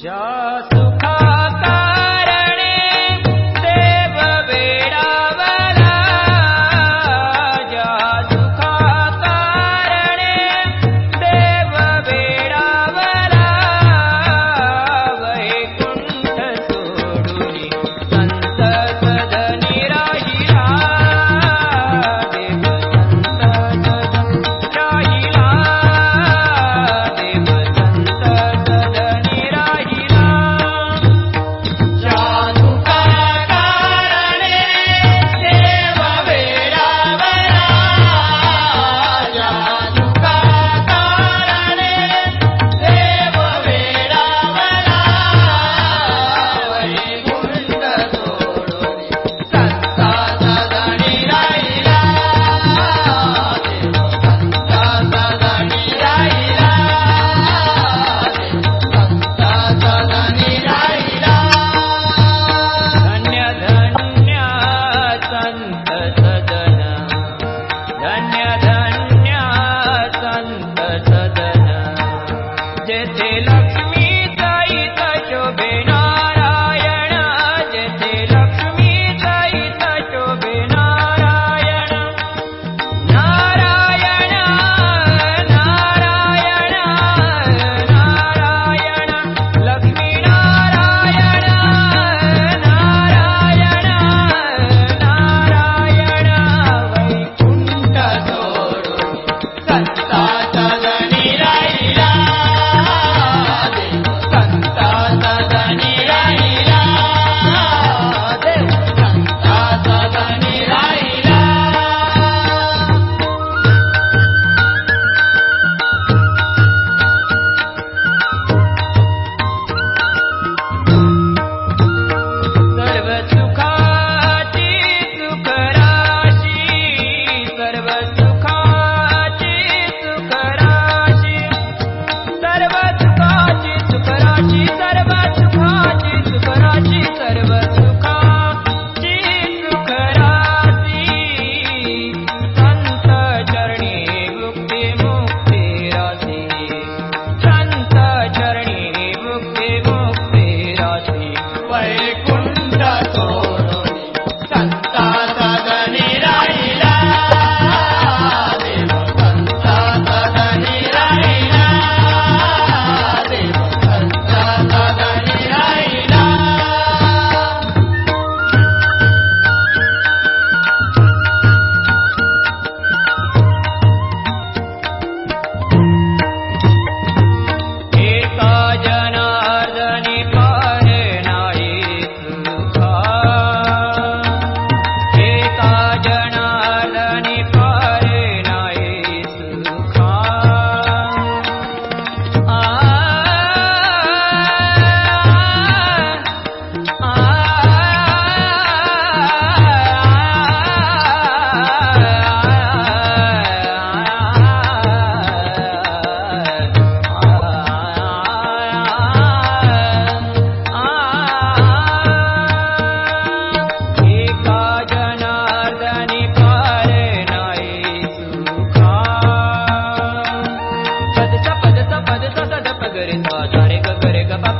जा सुखा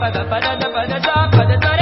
पदपदपद